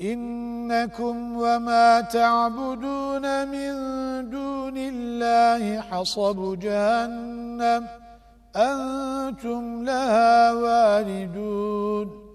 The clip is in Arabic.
إنكم وما تعبدون من دون الله حصب جهنم أنتم لها واردون.